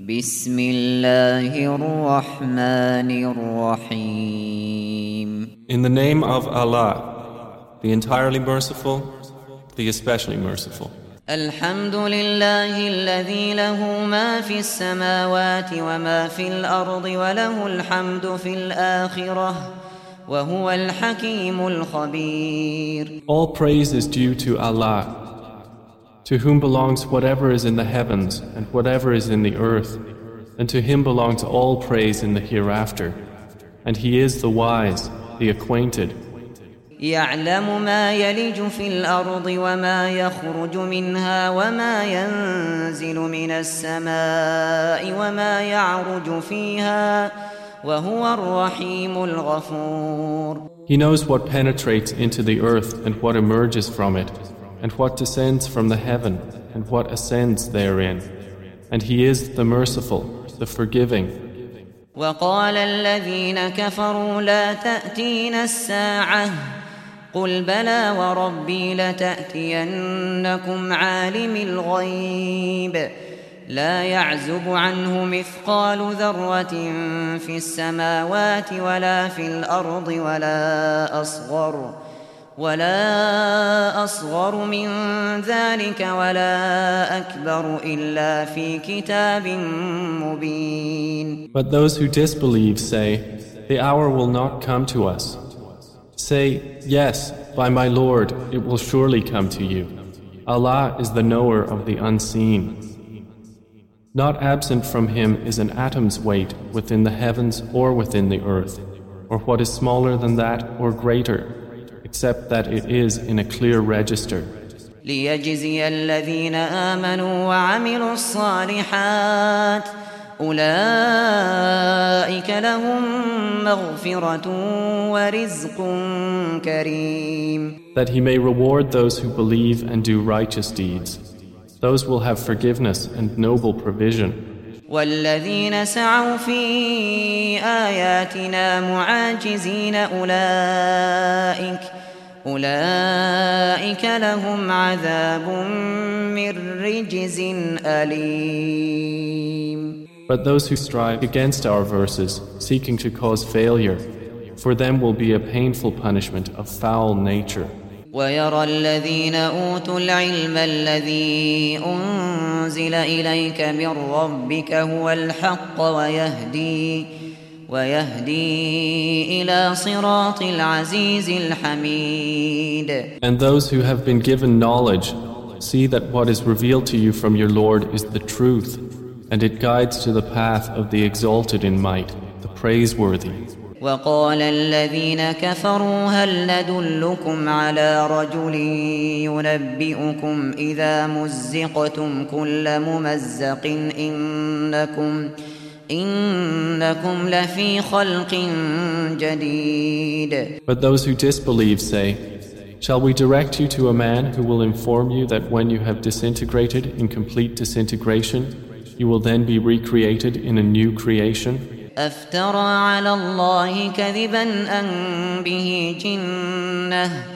بسم الله الرحمن الرحيم In the name of Allah, the entirely merciful, the especially merciful. الحمد لله الذي له ما في السماوات وما في الأرض وله الحمد في الآخرة وهو الحكيم الخبير All praise is due to Allah, to whom belongs whatever is in the heavens and whatever is in the earth, and to him belongs all praise in the hereafter. And he is the wise, the acquainted. يعلم ما يلج في الأرض وما يخرج منها وما ينزل من السماء وما يعرج فيها وهو الرحيم الغفور He knows what penetrates into the earth and what emerges from it, and what descends from the heaven and what ascends therein. And he is the merciful, the forgiving. وقال الذين كفروا لا تأتين الساعة قل بلى وربي لتأتينكم عالم الغيب لا يعزب عنه مثقال ذرة في السماوات ولا في الأرض ولا أصغر ولا أصغر من ذلك ولا أكبر إلا في كتاب مبين But those who disbelieve say, The hour will not come to us. Say, Yes, by my Lord, it will surely come to you. Allah is the knower of the unseen. Not absent from Him is an atom's weight within the heavens or within the earth, or what is smaller than that or greater, except that it is in a clear register. ليجزي الذين آمنوا وعملوا الصالحات أولئك لهم مغفرة ورزق كريم That He may reward those who believe and do righteous deeds. Those will have forgiveness and noble provision. والذين سعوا في آياتنا معاجزين أولئك أولئك لهم عذاب من رجز أليم But those who strive against our verses, seeking to cause failure, for them will be a painful punishment of foul nature. ويرى الذين أوتوا العلم الذي أنزل إليك من ربك هو الحق ويهدي ويهدي إلى صراط العزيز الحميد And those who have been given knowledge see that what is revealed to you from your Lord is the truth, and it guides to the path of the exalted in might, the praiseworthy. وقال الذين كفروا هل ندلكم على رجل ينبئكم إذا مزقتم كل ممزق إنكم إنكم But those who disbelieve say, Shall we direct you to a man who will inform you that when you have disintegrated in complete disintegration, you will then be recreated in a new creation? أفترى على الله كذبا أن به جنة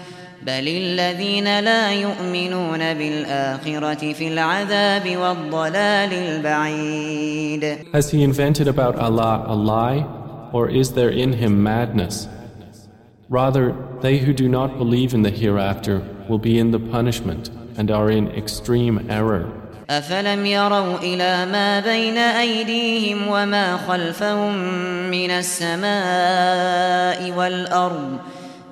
بل الذين لا يؤمنون بالآخرة في العذاب والضلال البعيد Has he invented about Allah a lie, or is there in him madness? Rather, they who do not believe in the hereafter will be in the punishment and are in extreme error. أفلم يروا إلى ما بين أيديهم وما خلفهم من السماء والأرض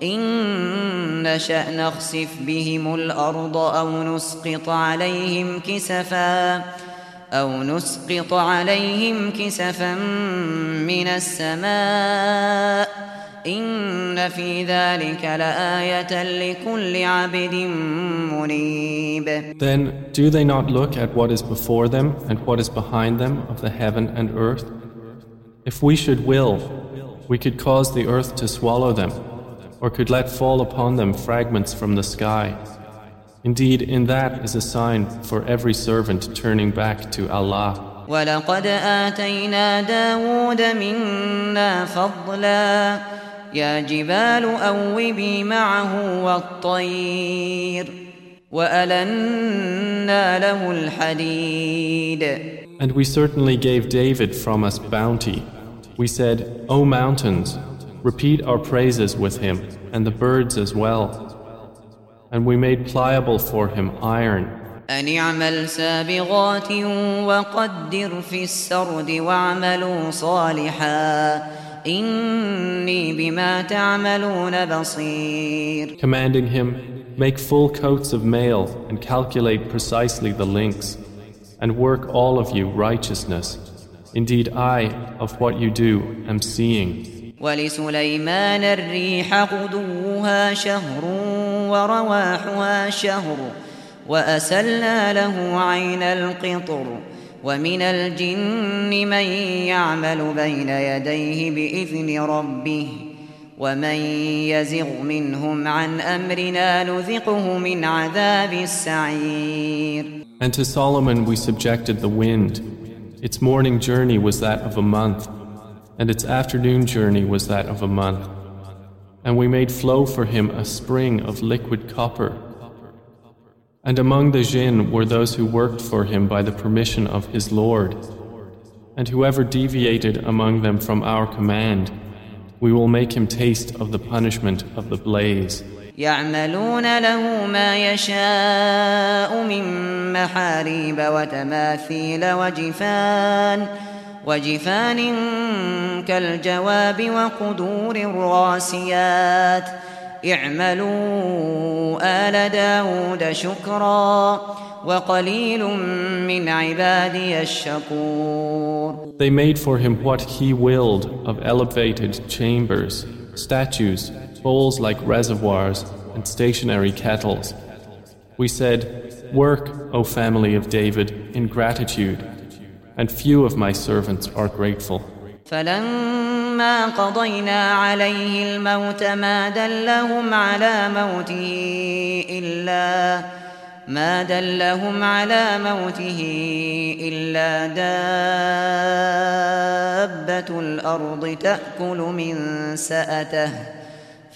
إن نشأ نخسف بهم الأرض أو نسقط عليهم كسفا أو نسقط عليهم كسفا من السماء إن في ذلك لآية لكل عبد منيب Then, do they not look at what is before them and what is behind them of the heaven and earth? If we should will, we could cause the earth to swallow them, or could let fall upon them fragments from the sky. Indeed, in that is a sign for every servant turning back to Allah. ولقد آتينا داود منا فضلا يا جبال أوبي معه والطير وألنا له الحديد And we certainly gave David from us bounty. We said, O mountains, repeat our praises with him, and the birds as well. And we made pliable for him iron. أن اعمل سابغات وقدر في السرد واعملوا صالحا إني بما تعملون بصير Commanding him, make full coats of mail and calculate precisely the links and work all of you righteousness. Indeed I, of what you do, am seeing. ولسليمان الريح غدوها شهر ورواحها شهر وأسلنا له عين القطر ومن الجن من يعمل بين يديه بإذن ربه ومن يزغ منهم عن أمرنا نذقه من عذاب السعير And to Solomon we subjected the wind. Its morning journey was that of a month, and its afternoon journey was that of a month. And we made flow for him a spring of liquid copper. And among the jinn were those who worked for him by the permission of his Lord. And whoever deviated among them from our command, we will make him taste of the punishment of the blaze. يعملون له ما يشاء من محاريب وتماثيل وجفان وجفان كالجواب وقدور الراسيات اعملوا آل داود شكرا وقليل من عبادي الشكور They made for him what he willed of elevated chambers, statues, bowls like reservoirs, and stationary kettles. We said, Work, O family of David, in gratitude, and few of my servants are grateful. فلما قضينا عليه الموت ما دلهم على موته إلا ما دلهم على موته إلا دابة الأرض تأكل من سأته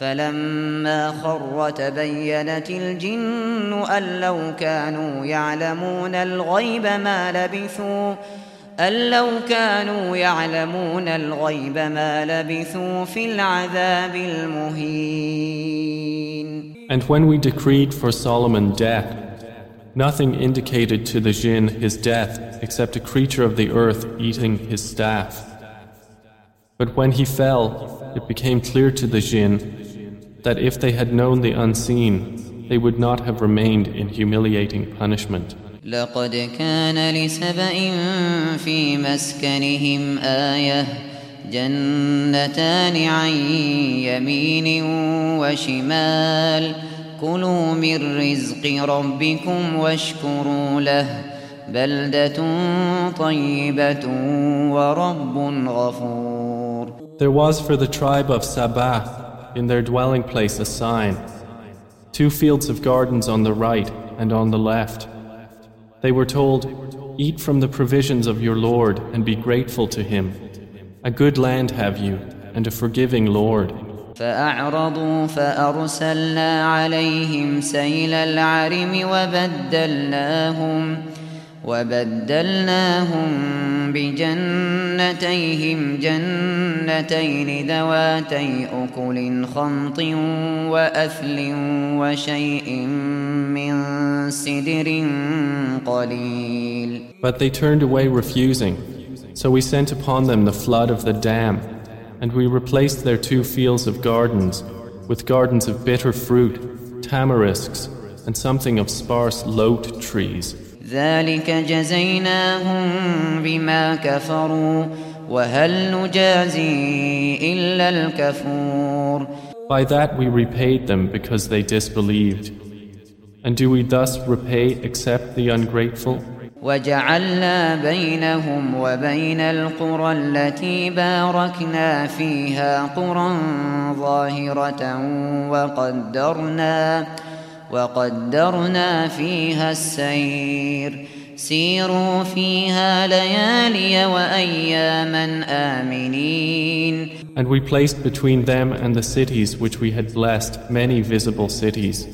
فلما خر تبينت الجن أن لو كانوا يعلمون الغيب ما لبثوا أن لو كانوا يعلمون الغيب ما لبثوا في العذاب المهين And when we decreed for Solomon death, nothing indicated to the jinn his death except a creature of the earth eating his staff. But when he fell, it became clear to the jinn that if they had known the unseen, they would not have remained in humiliating punishment. لقد كان لسبإ في مسكنهم آية جنتان عن يمين وشمال كلوا من رزق ربكم واشكروا له بلدة طيبة ورب غفور There was for the tribe of Sabah in their dwelling place a sign, two fields of gardens on the right and on the left. They were told, Eat from the provisions of your Lord and be grateful to Him. A good land have you, and a forgiving Lord. فأعرضوا فأرسلنا عليهم سيل العرم وبدلناهم وبدلناهم بجنتيهم جنتين ذواتي أكل خمط وأثل وشيء من سدر قليل But they turned away refusing. So we sent upon them the flood of the dam, and we replaced their two fields of gardens with gardens of bitter fruit, tamarisks, and something of sparse lote trees. ذلك جزيناهم بما كفروا وهل نجازي إلا الكفور By that we repaid them because they disbelieved. And do we thus repay except the ungrateful? وجعلنا بينهم وبين القرى التي باركنا فيها قرى ظاهرة وقدرنا وقدرنا فيها السير سيروا فيها ليالي وأياما آمنين And we placed between them and the cities which we had blessed many visible cities.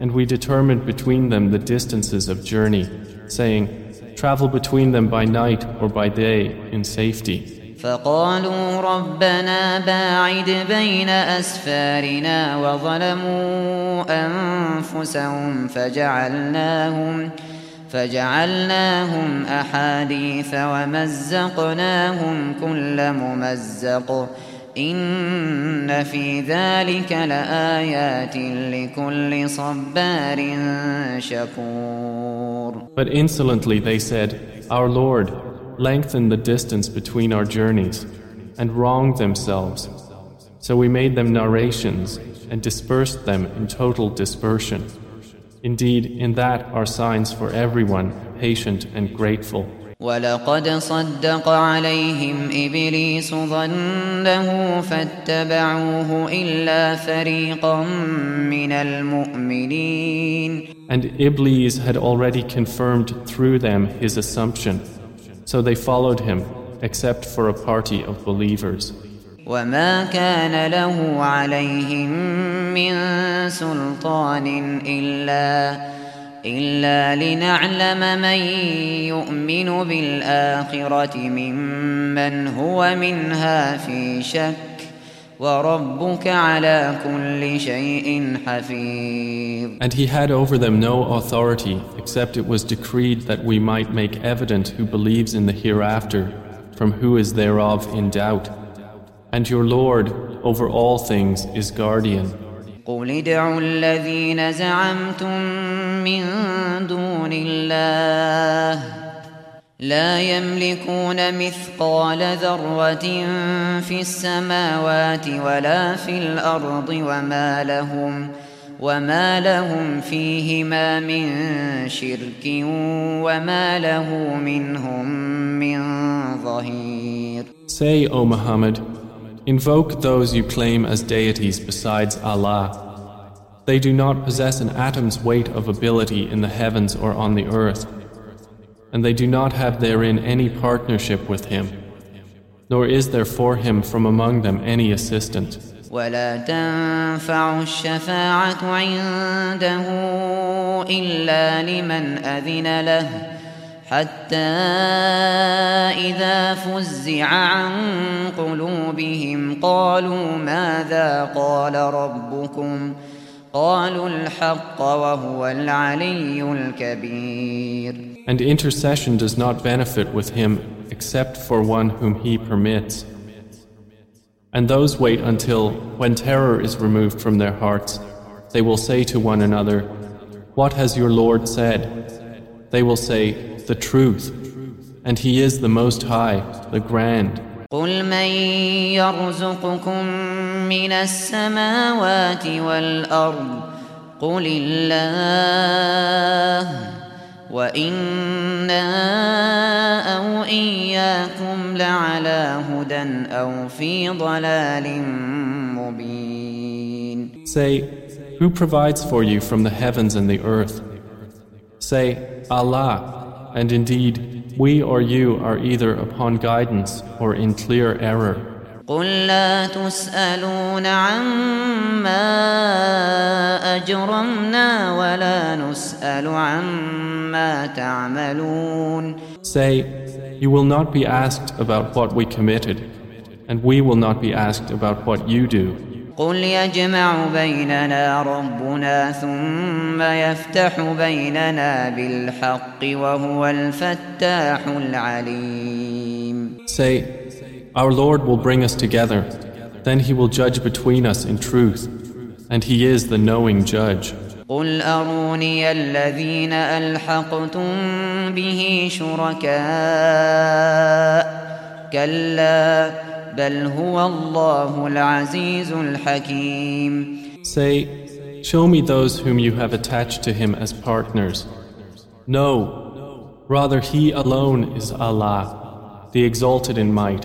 And we determined between them the distances of journey, saying, travel between them by night or by day in safety. فقالوا ربنا باعد بين أسفارنا وظلموا أنفسهم فجعلناهم فجعلناهم أحاديث ومزقناهم كل ممزق إن في ذلك لآيات لكل صبار شكور. But insolently they said, Our Lord, lengthen the distance between our journeys, and wronged themselves. So we made them narrations and dispersed them in total dispersion. Indeed, in that are signs for everyone patient and grateful. ولقد صدق عليهم إبليس ظنه فاتبعوه إلا فريقا من المؤمنين And Iblis had already confirmed through them his assumption, so they followed him, except for a party of believers. وما كان له عليهم من سلطان إلا إلا لنعلم من يؤمن بالآخرة ممن هو منها في شك And he had over them no authority except it was decreed that we might make evident who believes in the hereafter from who is thereof in doubt. And your Lord over all things is guardian. قل ادعوا الذين زعمتم من دون الله لا يملكون مثقال ذرة في السماوات ولا في الأرض وما لهم وما لهم فيهما من شرك وما له منهم من ظهير Say, O Muhammad, invoke those you claim as deities besides Allah. They do not possess an atom's weight of ability in the heavens or on the earth, and they do not have therein any partnership with Him, nor is there for Him from among them any assistant. ولا تنفع الشفاعة عنده إلا لمن أذن له حتى إذا فزع عن قلوبهم قالوا ماذا قال ربكم قالوا الحق وهو العلي الكبير And intercession does not benefit with Him except for one whom He permits. And those wait until, when terror is removed from their hearts, they will say to one another, What has your Lord said? They will say, The truth. And He is the Most High, the Grand. قل من يرزقكم من السماوات والأرض قل الله وإنا أو إياكم لعلى هدى أو في ضلال مبين Say, Who provides for you from the heavens and the earth? Say, Allah, and indeed, we or you are either upon guidance or in clear error. قل لا تسألون عما أجرمنا ولا نسأل عما تعملون Say, You will not be asked about what we committed, and we will not be asked about what you do. قل يجمع بيننا ربنا ثم يفتح بيننا بالحق وهو الفتاح العليم Say, Our Lord will bring us together, then He will judge between us in truth, and He is the knowing judge. قل أروني الذين ألحقتم به شركاء كلا بل هو الله العزيز الحكيم Say, Show me those whom you have attached to Him as partners. No, rather He alone is Allah, the exalted in might,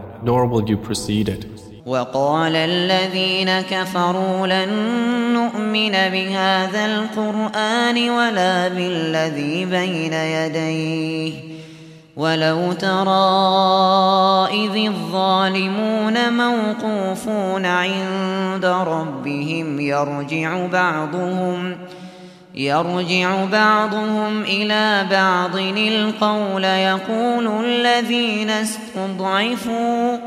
nor will you precede it. وقال الذين كفروا لن نؤمن بهذا القرآن ولا بالذي بين يديه ولو ترى إذ الظالمون موقوفون عند ربهم يرجع بعضهم يرجع بعضهم إلى بعض القول يقول الذين استضعفوا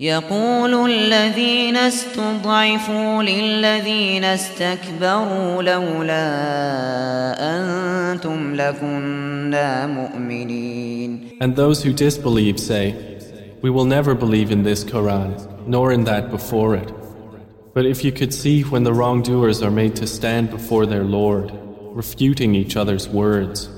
يقول الذين استضعفوا للذين استكبروا لولا أنتم لكنا مؤمنين And those who disbelieve say, We will never believe in this Quran, nor in that before it. But if you could see when the wrongdoers are made to stand before their Lord, refuting each other's words,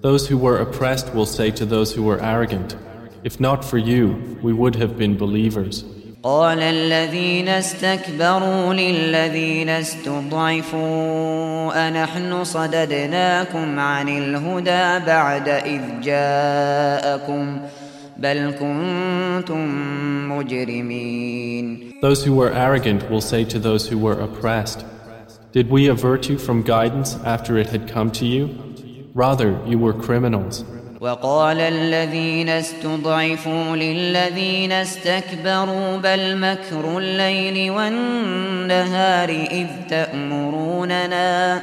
those who were oppressed will say to those who were arrogant, If not for you, we would have been believers. قال الذين استكبروا للذين استضعفوا أنحن صددناكم عن الهدى بعد إذ جاءكم بل كنتم مجرمين Those who were arrogant will say to those who were oppressed, Did we avert you from guidance after it had come to you? Rather, you were criminals. وقال الذين استضعفوا للذين استكبروا بل مكر الليل والنهار إذ تأمروننا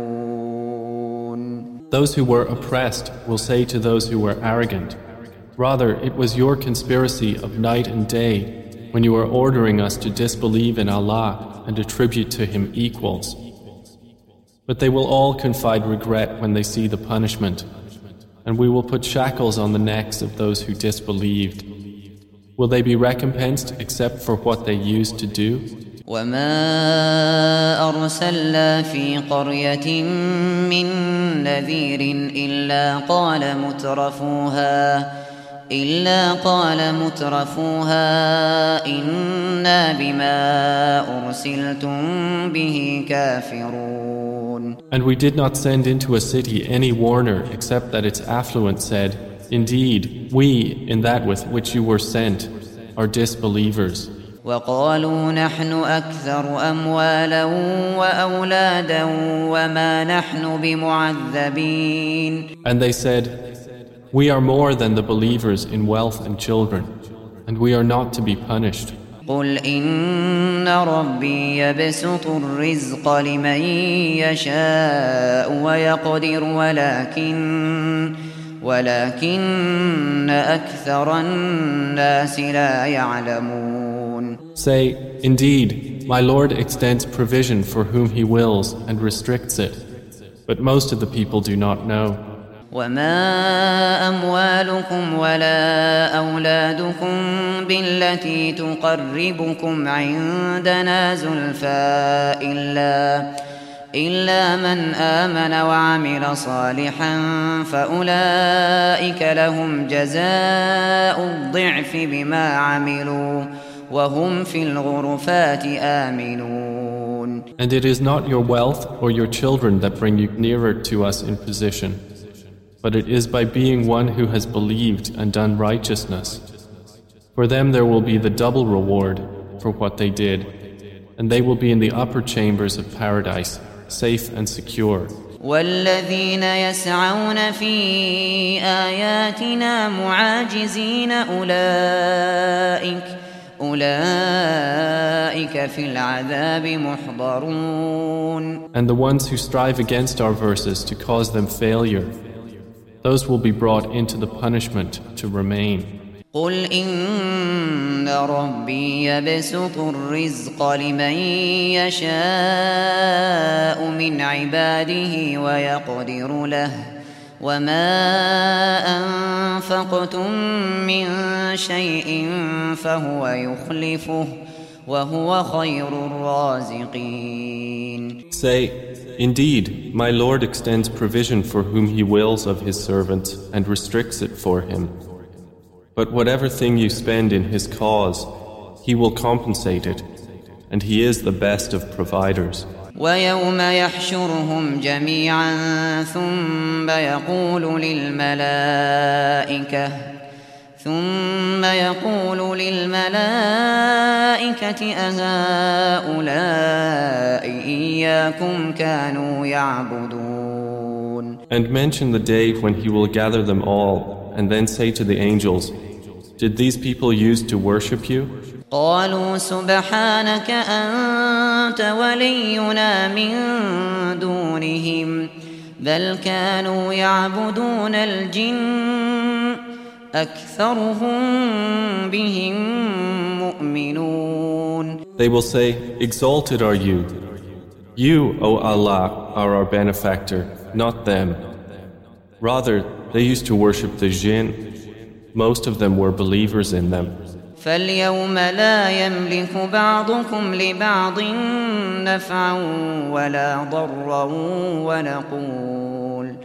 Those who were oppressed will say to those who were arrogant, Rather, it was your conspiracy of night and day when you were ordering us to disbelieve in Allah and attribute to Him equals. But they will all confide regret when they see the punishment, and we will put shackles on the necks of those who disbelieved. Will they be recompensed except for what they used to do? وما أرسلنا في قرية من نذير إلا قال مترفوها إلا قال مترفوها إنا بما أرسلتم به كافرون And we did not send into a city any warner except that its affluent said, Indeed, we, in that with which you were sent, are disbelievers. وقالوا نحن أكثر أموالا وأولادا وما نحن بمعذبين And they said, We are more than the believers in wealth and children, and we are not to be punished. قل إن ربي يبسط الرزق لمن يشاء ويقدر ولكن ولكن أكثر الناس لا يعلمون Say, Indeed, my Lord extends provision for whom He wills and restricts it, but most of the people do not know. وما أموالكم ولا أولادكم بالتي تقربكم عندنا زلفى إلا إلا من آمن وعمل صالحا فأولئك لهم جزاء الضعف بما عملوا وهم في الغرفات آمنون And it is not your wealth or your children that bring you nearer to us in position, but it is by being one who has believed and done righteousness. For them there will be the double reward for what they did, and they will be in the upper chambers of paradise, safe and secure. والذين يسعون في آياتنا معاجزين أولئك أولئك في العذاب محضرون And the ones who strive against our verses to cause them failure, those will be brought into the punishment to remain. قل إن ربي يبسط الرزق لمن يشاء من عباده ويقدر له وما أنفقتم من شيء فهو يخلفه وهو خير الرازقين Say, Indeed, my Lord extends provision for whom He wills of His servants and restricts it for him. But whatever thing you spend in His cause, He will compensate it, and He is the best of providers. ويوم يحشرهم جميعا ثم يقول للملائكة ثم يقول للملائكة أهؤلاء إياكم كانوا يعبدون And mention the day when He will gather them all and then say to the angels, Did these people use to worship you? قالوا سبحانك أنت ولينا من دونهم بل كانوا يعبدون الجن أكثرهم بهم مؤمنون They will say, Exalted are you. You, O Allah, are our benefactor, not them. Rather, they used to worship the jinn. Most of them were believers in them. فاليوم لا يملك بعضكم لبعض نفعا ولا ضرا ونقول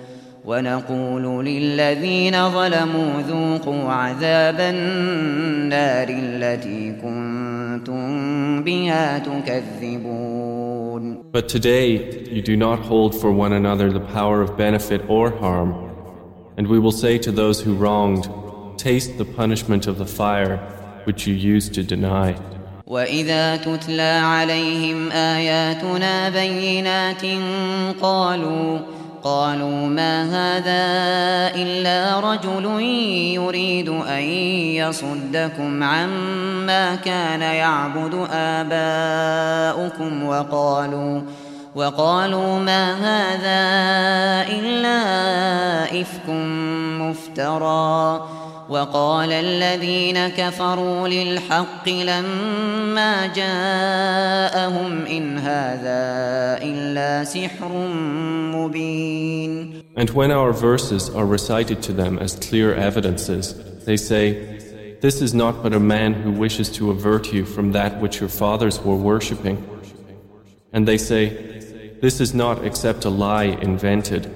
ونقول للذين ظلموا ذوقوا عذاب النار التي كنتم بها تكذبون But today you do not hold for one another the power of benefit or harm And we will say to those who wronged, Taste the punishment of the fire which you used to deny. وإذا تتلى عليهم آياتنا بينات قالوا قالوا ما هذا إلا رجل يريد أن يصدكم عما كان يعبد آباؤكم وقالوا وقالوا ما هذا إلا إفك مفترى وقال الذين كفروا للحق لما جاءهم إن هذا إلا سحر مبين And when our verses are recited to them as clear evidences, they say, This is not but a man who wishes to avert you from that which your fathers were worshipping. And they say, This is not except a lie invented.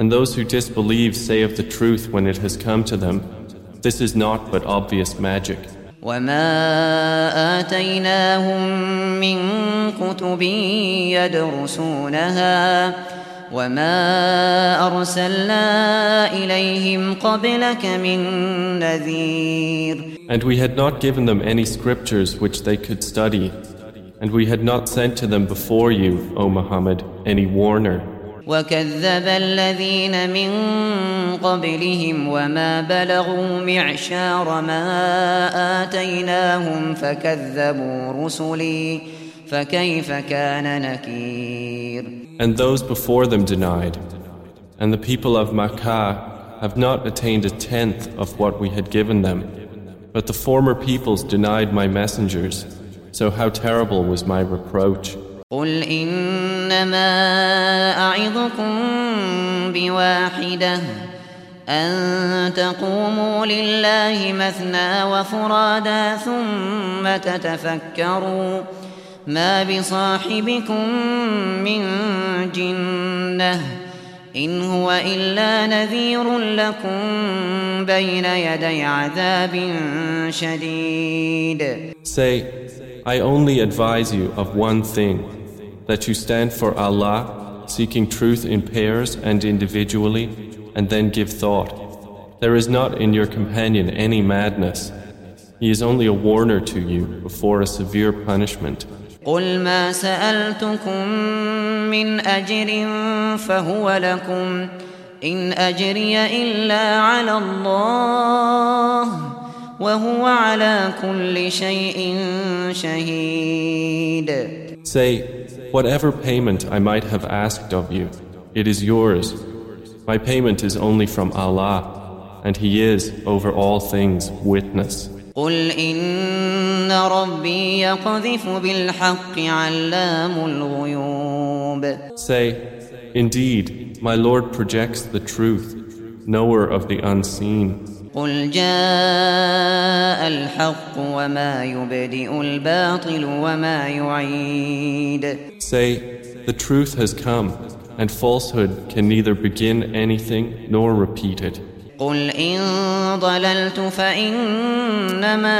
And those who disbelieve say of the truth when it has come to them, This is not but obvious magic. وما آتيناهم من كتب يدرسونها وما أرسلنا إليهم قبلك من نذير And we had not given them any scriptures which they could study and we had not sent to them before you, O Muhammad, any warner. وكذب الذين من قبلهم وما بلغوا معشار ما آتيناهم فكذبوا رسلي فكيف كان نكير And those before them denied. And the people of Makkah have not attained a tenth of what we had given them. But the former peoples denied my messengers. So how terrible was my reproach. قل إنما أعظكم بواحدة أن تقوموا لله مثنى وفرادا ثم تتفكروا ما بصاحبكم من جنة إن هو إلا نذير لكم بين يدي عذاب شديد. Say, I only advise you of one thing, that you stand for Allah, seeking truth in pairs and individually, and then give thought. There is not in your companion any madness. He is only a warner to you before a severe punishment. قل ما سألتكم من أجر فهو لكم إن أجري إلا على الله وهو على كل شيء شهيد Say, whatever payment I might have asked of you, it is yours. My payment is only from Allah, and He is over all things witness. قل إن ربي يقذف بالحق علام الغيوب Say, Indeed, my Lord projects the truth, knower of the unseen. قل جاء الحق وما يبدئ الباطل وما يعيد Say, the truth has come, and falsehood can neither begin anything nor repeat it. قل إن ضللت فإنما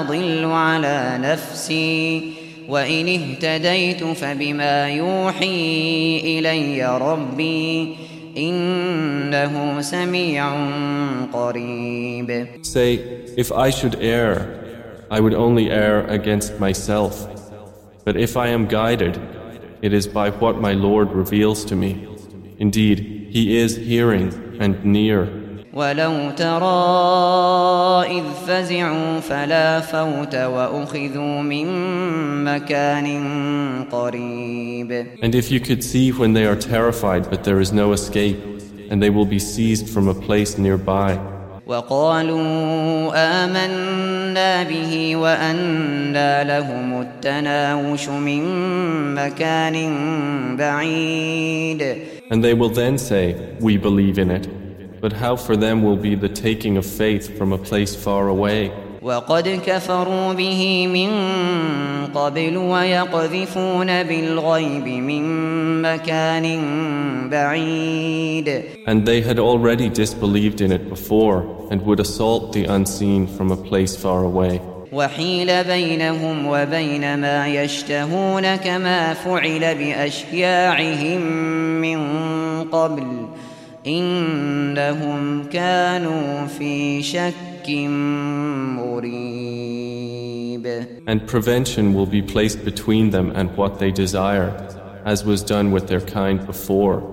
أضل على نفسي وإن اهتديت فبما يوحي إلي ربي إنه سميع قريب Say, if I should err, I would only err against myself. But if I am guided, it is by what my Lord reveals to me. Indeed, He is hearing and near. ولو ترى إذ فزعوا فلا فوت وأخذوا من مكان قريب And if you could see when they are terrified but there is no escape, and they will be seized from a place nearby. وقالوا آمنا به وأنى لهم التناوش من مكان بعيد And they will then say, We believe in it. But how for them will be the taking of faith from a place far away? وقد كفروا به من قبل ويقذفون بالغيب من مكان بعيد And they had already disbelieved in it before and would assault the unseen from a place far away. وحيل بينهم وبين ما يشتهون كما فعل بأشياعهم من قبل إنهم كانوا في شك مريب And prevention will be placed between them and what they desire, as was done with their kind before.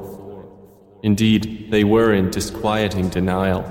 Indeed, they were in disquieting denial.